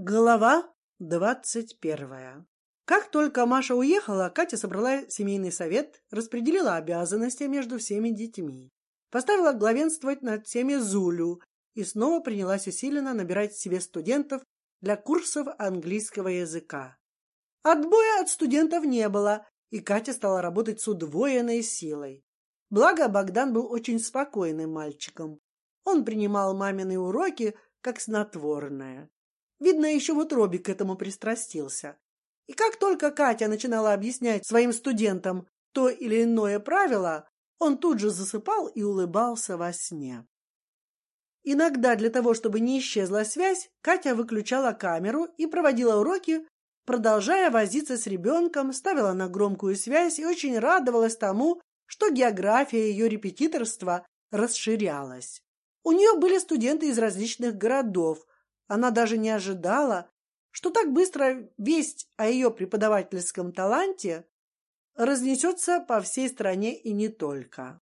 Глава двадцать первая. Как только Маша уехала, Катя собрала семейный совет, распределила обязанности между всеми детьми, поставила главенствовать над всеми Зулю и снова принялась усиленно набирать себе студентов для курсов английского языка. Отбоя от студентов не было, и Катя стала работать с удвоенной силой. Благо Богдан был очень спокойным мальчиком. Он принимал мамины уроки как снотворное. Видно, еще вот Робик к этому пристрастился. И как только Катя начинала объяснять своим студентам то или иное правило, он тут же засыпал и улыбался во сне. Иногда для того, чтобы не исчезла связь, Катя выключала камеру и проводила уроки, продолжая возиться с ребенком, ставила на громкую связь и очень радовалась тому, что география ее репетиторства расширялась. У нее были студенты из различных городов, она даже не ожидала, что так быстро весть о ее преподавательском таланте разнесется по всей стране и не только.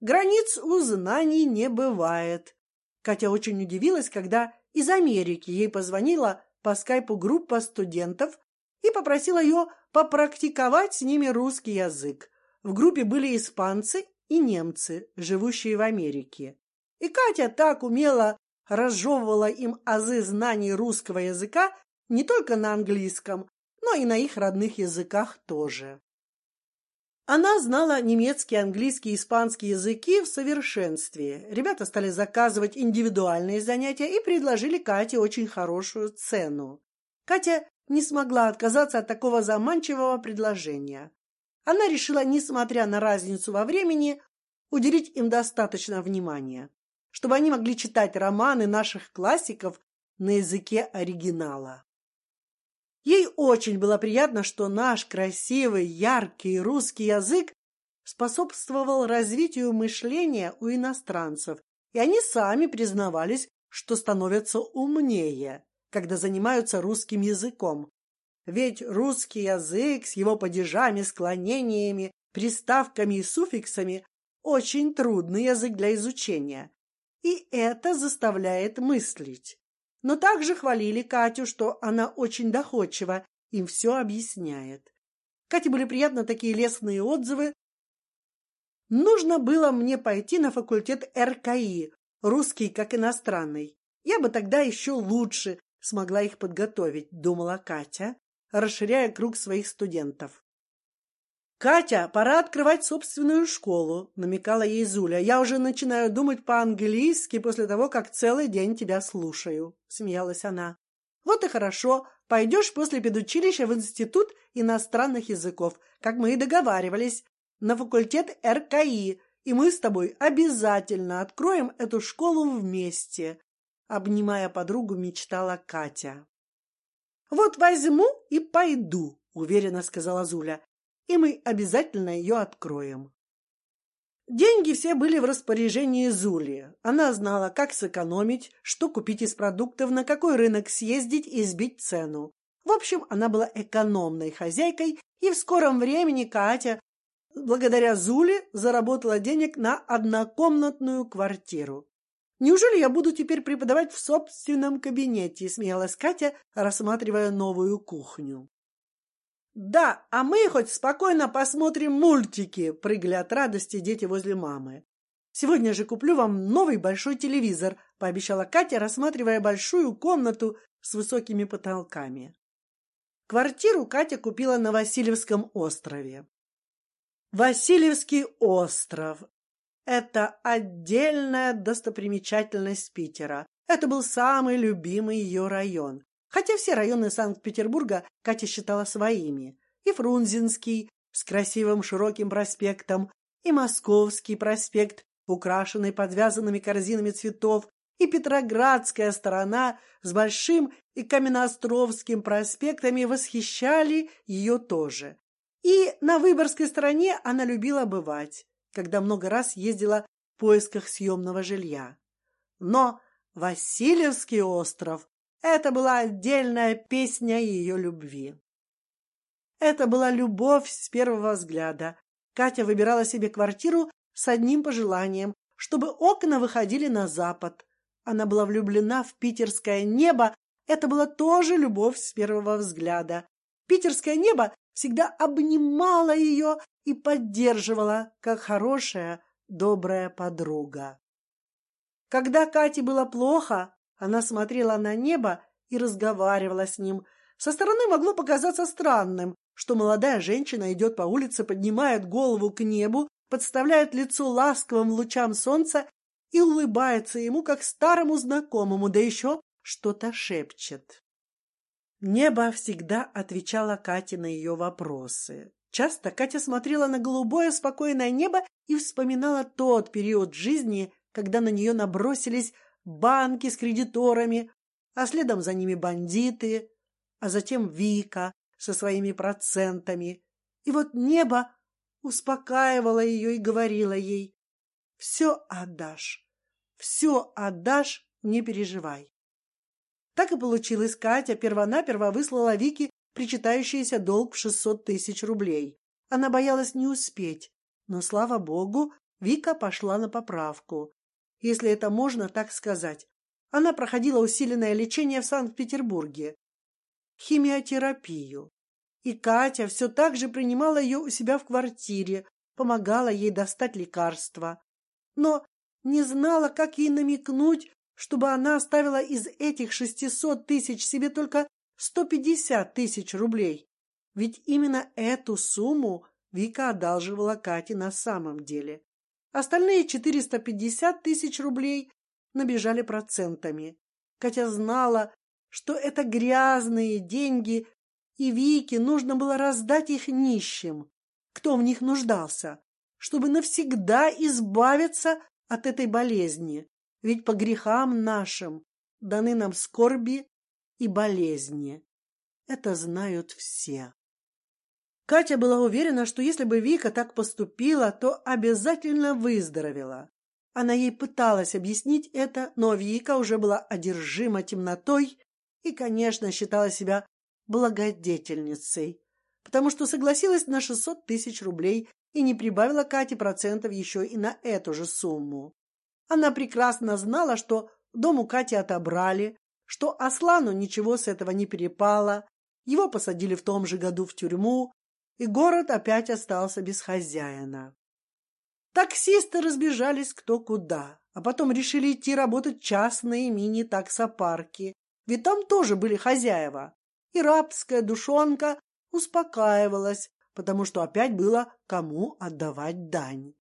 Границ у знаний не бывает. Катя очень удивилась, когда из Америки ей позвонила по скайпу группа студентов и попросила ее попрактиковать с ними русский язык. В группе были испанцы и немцы, живущие в Америке. И Катя так умела разжевывала им азы знаний русского языка не только на английском, но и на их родных языках тоже. Она знала немецкий, английский, испанский языки в совершенстве. Ребята стали заказывать индивидуальные занятия и предложили Кате очень хорошую цену. Катя не смогла отказаться от такого заманчивого предложения. Она решила, несмотря на разницу во времени, уделить им достаточно внимания чтобы они могли читать романы наших классиков на языке оригинала. Ей очень было приятно, что наш красивый, яркий русский язык способствовал развитию мышления у иностранцев, и они сами признавались, что становятся умнее, когда занимаются русским языком. Ведь русский язык с его падежами, склонениями, приставками и суффиксами очень трудный язык для изучения и это заставляет мыслить. Но также хвалили Катю, что она очень доходчиво им все объясняет. Кате были приятны такие лестные отзывы. Нужно было мне пойти на факультет РКИ, русский как иностранный. Я бы тогда еще лучше смогла их подготовить, думала Катя, расширяя круг своих студентов. Катя, пора открывать собственную школу, намекала ей Зуля. Я уже начинаю думать по-английски после того, как целый день тебя слушаю, смеялась она. Вот и хорошо, пойдешь после педучилища в институт иностранных языков, как мы и договаривались, на факультет РКИ, и мы с тобой обязательно откроем эту школу вместе. Обнимая подругу, мечтала Катя. Вот возьму и пойду, уверенно сказала Зуля и мы обязательно ее откроем. Деньги все были в распоряжении Зули. Она знала, как сэкономить, что купить из продуктов, на какой рынок съездить и сбить цену. В общем, она была экономной хозяйкой, и в скором времени Катя, благодаря Зуле, заработала денег на однокомнатную квартиру. Неужели я буду теперь преподавать в собственном кабинете? Смеялась Катя, рассматривая новую кухню. Да, а мы хоть спокойно посмотрим мультики, прыгали от радости дети возле мамы. Сегодня же куплю вам новый большой телевизор, пообещала Катя, рассматривая большую комнату с высокими потолками. Квартиру Катя купила на Васильевском острове. Васильевский остров – это отдельная достопримечательность Питера. Это был самый любимый ее район. Хотя все районы Санкт-Петербурга Катя считала своими. И Фрунзенский с красивым широким проспектом, и Московский проспект, украшенный подвязанными корзинами цветов, и Петроградская сторона с Большим и Каменноостровским проспектами восхищали ее тоже. И на Выборгской стороне она любила бывать, когда много раз ездила в поисках съемного жилья. Но Васильевский остров это была отдельная песня ее любви. Это была любовь с первого взгляда. Катя выбирала себе квартиру с одним пожеланием, чтобы окна выходили на запад. Она была влюблена в питерское небо, Это была тоже любовь с первого взгляда. Питерское небо всегда обнимало ее и поддерживало, как хорошая, добрая подруга. Когда Кате было плохо, она смотрела на небо и разговаривала с ним. Со стороны могло показаться странным, что молодая женщина идет по улице, поднимает голову к небу, подставляет лицо ласковым лучам солнца и улыбается ему как старому знакомому, да еще что-то шепчет. Небо всегда отвечало Кате на ее вопросы. Часто Катя смотрела на голубое спокойное небо и вспоминала тот период жизни, когда на нее набросились банки с кредиторами, а следом за ними бандиты, а затем Вика со своими процентами. И вот небо успокаивало ее и говорило ей: "Все отдашь, все отдашь, не переживай". Так и получилось. Катя первонаперво выслала Вике причитающийся долг в шестьсот тысяч рублей. Она боялась не успеть, но слава богу, Вика пошла на поправку, если это можно так сказать. Она проходила усиленное лечение в Санкт-Петербурге, химиотерапию, и Катя все так же принимала ее у себя в квартире, помогала ей достать лекарства, но не знала, как ей намекнуть, чтобы она оставила из этих шестисот тысяч себе только сто пятьдесят тысяч рублей. Ведь именно эту сумму Вика одалживала Кате на самом деле. Остальные четыреста пятьдесят тысяч рублей набежали процентами. Катя знала, что это грязные деньги, и Вике нужно было раздать их нищим, кто в них нуждался, чтобы навсегда избавиться от этой болезни. Ведь по грехам нашим даны нам скорби и болезни. Это знают все. Катя была уверена, что если бы Вика так поступила, то обязательно выздоровела. Она ей пыталась объяснить это, но Вика уже была одержима темнотой и, конечно, считала себя благодетельницей, потому что согласилась на шестьсот тысяч рублей и не прибавила Кате процентов еще и на эту же сумму. Она прекрасно знала, что дом у Кати отобрали, что Аслану ничего с этого не перепало, его посадили в том же году в тюрьму, и город опять остался без хозяина. Таксисты разбежались кто куда, а потом решили идти работать частные мини-таксопарки, ведь там тоже были хозяева. И рабская душонка успокаивалась, потому что опять было кому отдавать дань.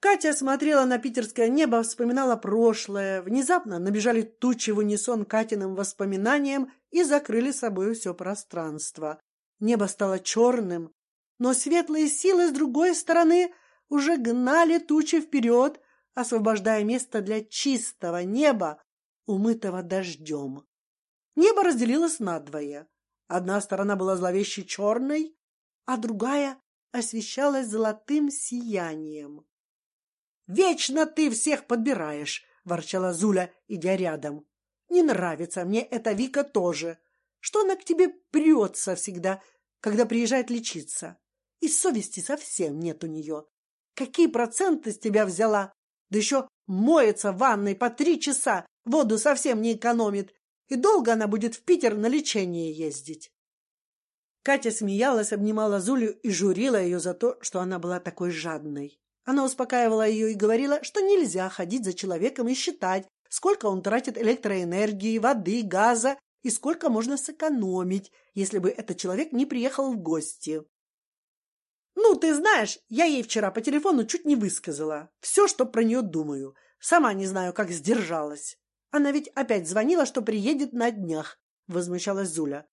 Катя смотрела на питерское небо, вспоминала прошлое. Внезапно набежали тучи в унисон Катиным воспоминаниям и закрыли собой все пространство. Небо стало черным, но светлые силы с другой стороны уже гнали тучи вперед, освобождая место для чистого неба, умытого дождем. Небо разделилось надвое. Одна сторона была зловеще черной, а другая освещалась золотым сиянием. Вечно ты всех подбираешь, ворчала Зуля, идя рядом. Не нравится мне эта Вика тоже. Что она к тебе прется всегда, когда приезжает лечиться? И совести совсем нет у нее. Какие проценты с тебя взяла? Да еще моется в ванной по три часа, воду совсем не экономит. И долго она будет в Питер на лечение ездить. Катя смеялась, обнимала Зулю и журила ее за то, что она была такой жадной. Она успокаивала ее и говорила, что нельзя ходить за человеком и считать, сколько он тратит электроэнергии, воды, газа и сколько можно сэкономить, если бы этот человек не приехал в гости. Ну, ты знаешь, я ей вчера по телефону чуть не высказала все, что про нее думаю. Сама не знаю, как сдержалась. Она ведь опять звонила, что приедет на днях. Возмущалась Зуля.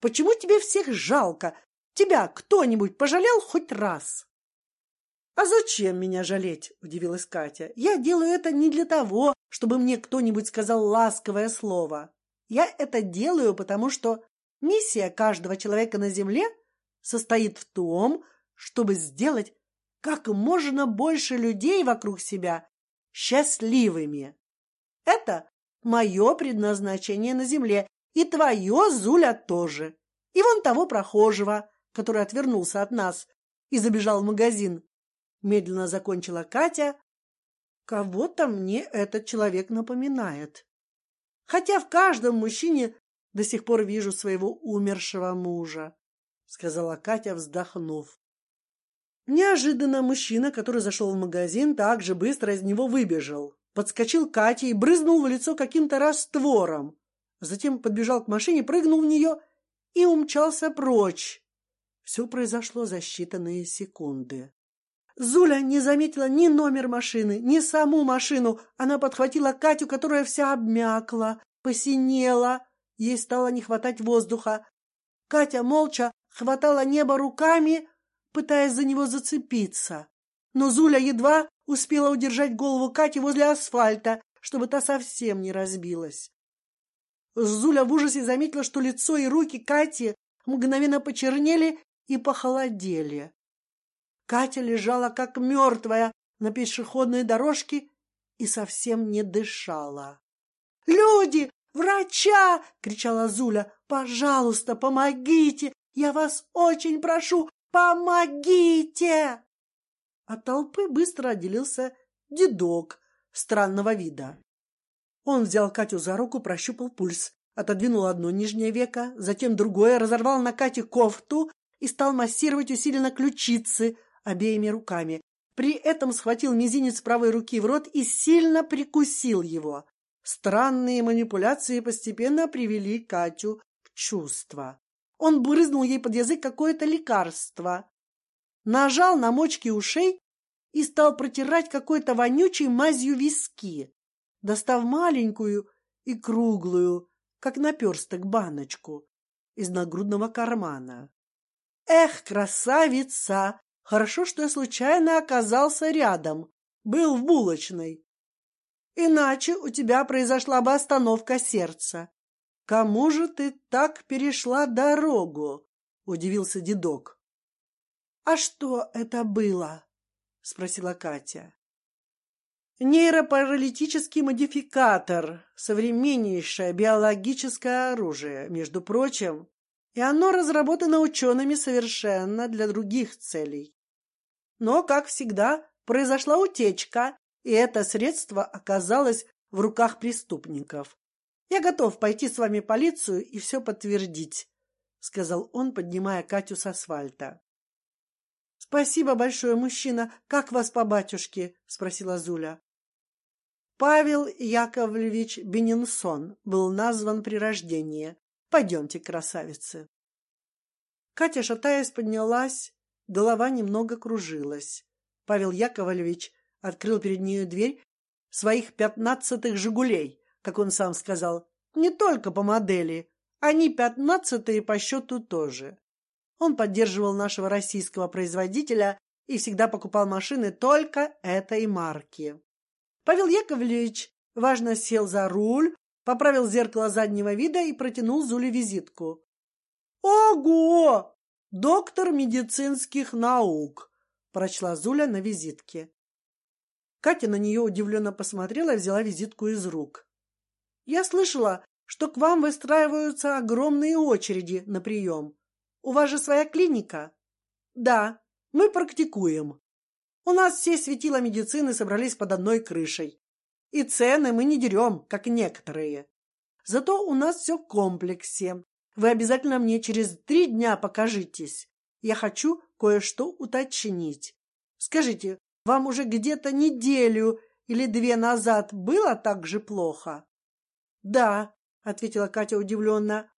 Почему тебе всех жалко? Тебя кто-нибудь пожалел хоть раз? А зачем меня жалеть? удивилась Катя. Я делаю это не для того, чтобы мне кто-нибудь сказал ласковое слово. Я это делаю, потому что миссия каждого человека на земле состоит в том, чтобы сделать как можно больше людей вокруг себя счастливыми. Это мое предназначение на земле, и твое, Зуля, тоже. И вон того прохожего, который отвернулся от нас и забежал в магазин медленно закончила Катя. Кого-то мне этот человек напоминает. Хотя в каждом мужчине до сих пор вижу своего умершего мужа, сказала Катя, вздохнув. Неожиданно мужчина, который зашел в магазин, так же быстро из него выбежал, подскочил к Кате и брызнул в лицо каким-то раствором. Затем подбежал к машине, прыгнул в нее и умчался прочь. Все произошло за считанные секунды. Зуля не заметила ни номер машины, ни саму машину. Она подхватила Катю, которая вся обмякла, посинела. Ей стало не хватать воздуха. Катя молча хватала небо руками, пытаясь за него зацепиться. Но Зуля едва успела удержать голову Кати возле асфальта, чтобы та совсем не разбилась. Зуля в ужасе заметила, что лицо и руки Кати мгновенно почернели и похолодели. Катя лежала как мертвая на пешеходной дорожке и совсем не дышала. Люди, врача! кричала Зуля. Пожалуйста, помогите! Я вас очень прошу, помогите! От толпы быстро отделился дедок странного вида. Он взял Катю за руку, прощупал пульс, отодвинул одно нижнее веко, затем другое, разорвал на Кате кофту и стал массировать усиленно ключицы обеими руками. При этом схватил мизинец правой руки в рот и сильно прикусил его. Странные манипуляции постепенно привели Катю в чувство. Он брызнул ей под язык какое-то лекарство, нажал на мочки ушей и стал протирать какой-то вонючей мазью виски достав маленькую и круглую, как наперсток, баночку из нагрудного кармана. Эх, красавица! Хорошо, что я случайно оказался рядом, был в булочной. Иначе у тебя произошла бы остановка сердца. Кому же ты так перешла дорогу? Удивился дедок. А что это было? спросила Катя. Нейропаралитический модификатор — современнейшее биологическое оружие, между прочим, и оно разработано учеными совершенно для других целей. Но, как всегда, произошла утечка, и это средство оказалось в руках преступников. Я готов пойти с вами в полицию и все подтвердить, сказал он, поднимая Катю с асфальта. Спасибо большое, мужчина. Как вас по батюшке? спросила Зуля. Павел Яковлевич Бенинсон был назван при рождении. Пойдемте, красавицы. Катя, шатаясь, поднялась, голова немного кружилась. Павел Яковлевич открыл перед нею дверь своих пятнадцатых Жигулей, как он сам сказал, не только по модели, они пятнадцатые по счету тоже. Он поддерживал нашего российского производителя и всегда покупал машины только этой марки. Павел Яковлевич важно сел за руль, поправил зеркало заднего вида и протянул Зуле визитку. Ого! Доктор медицинских наук, прочла Зуля на визитке. Катя на нее удивленно посмотрела и взяла визитку из рук. Я слышала, что к вам выстраиваются огромные очереди на прием. У вас же своя клиника? Да, мы практикуем. У нас все светила медицины собрались под одной крышей, и цены мы не дерем, как некоторые. Зато у нас все в комплексе. Вы обязательно мне через три дня покажитесь. Я хочу кое-что уточнить. Скажите, вам уже где-то неделю или две назад было так же плохо? Да, ответила Катя удивленно.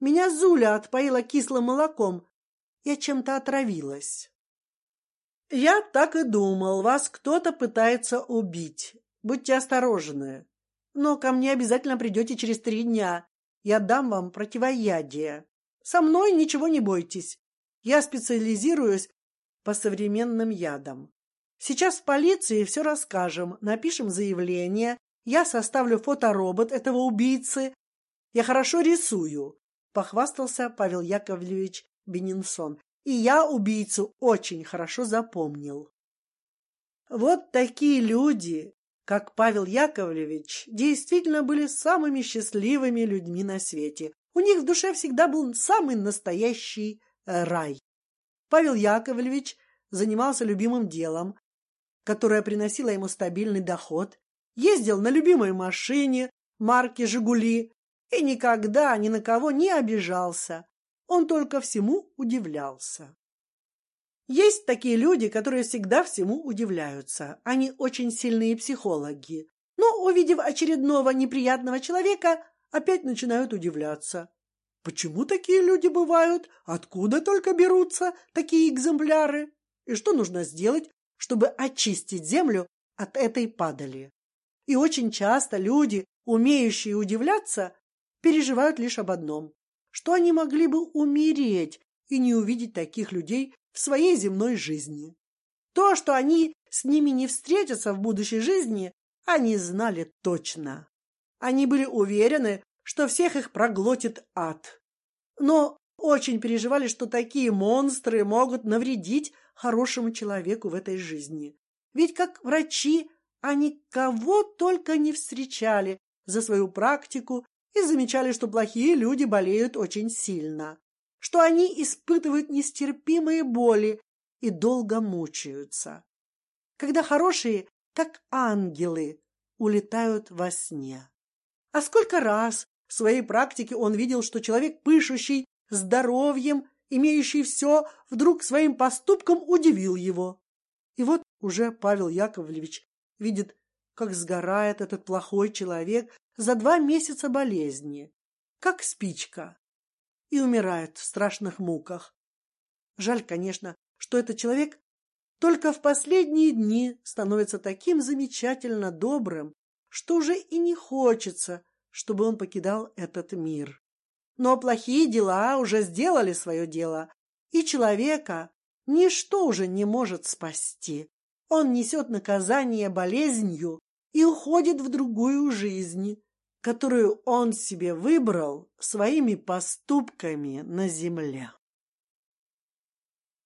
Меня Зуля отпоила кислым молоком. Я чем-то отравилась. Я так и думал, вас кто-то пытается убить. Будьте осторожны. Но ко мне обязательно придете через три дня. Я дам вам противоядие. Со мной ничего не бойтесь. Я специализируюсь по современным ядам. Сейчас в полиции все расскажем, напишем заявление. Я составлю фоторобот этого убийцы. Я хорошо рисую, похвастался Павел Яковлевич Бенинсон и я убийцу очень хорошо запомнил. Вот такие люди, как Павел Яковлевич, действительно были самыми счастливыми людьми на свете. У них в душе всегда был самый настоящий э, рай. Павел Яковлевич занимался любимым делом, которое приносило ему стабильный доход, ездил на любимой машине, марки «Жигули» и никогда ни на кого не обижался. Он только всему удивлялся. Есть такие люди, которые всегда всему удивляются. Они очень сильные психологи, но увидев очередного неприятного человека, опять начинают удивляться. Почему такие люди бывают? Откуда только берутся такие экземпляры? И что нужно сделать, чтобы очистить землю от этой падали? И очень часто люди, умеющие удивляться, переживают лишь об одном: что они могли бы умереть и не увидеть таких людей в своей земной жизни. То, что они с ними не встретятся в будущей жизни, они знали точно. Они были уверены, что всех их проглотит ад. Но очень переживали, что такие монстры могут навредить хорошему человеку в этой жизни. Ведь как врачи они кого только не встречали за свою практику и замечали, что плохие люди болеют очень сильно что они испытывают нестерпимые боли и долго мучаются, когда хорошие, как ангелы, улетают во сне. А сколько раз в своей практике он видел, что человек, пышущий здоровьем, имеющий все, вдруг своим поступком удивил его. И вот уже Павел Яковлевич видит, как сгорает этот плохой человек за два месяца болезни, как спичка, и умирает в страшных муках. Жаль, конечно, что этот человек только в последние дни становится таким замечательно добрым, что уже и не хочется, чтобы он покидал этот мир. Но плохие дела уже сделали свое дело, и человека ничто уже не может спасти. Он несет наказание болезнью и уходит в другую жизнь, которую он себе выбрал своими поступками на земле.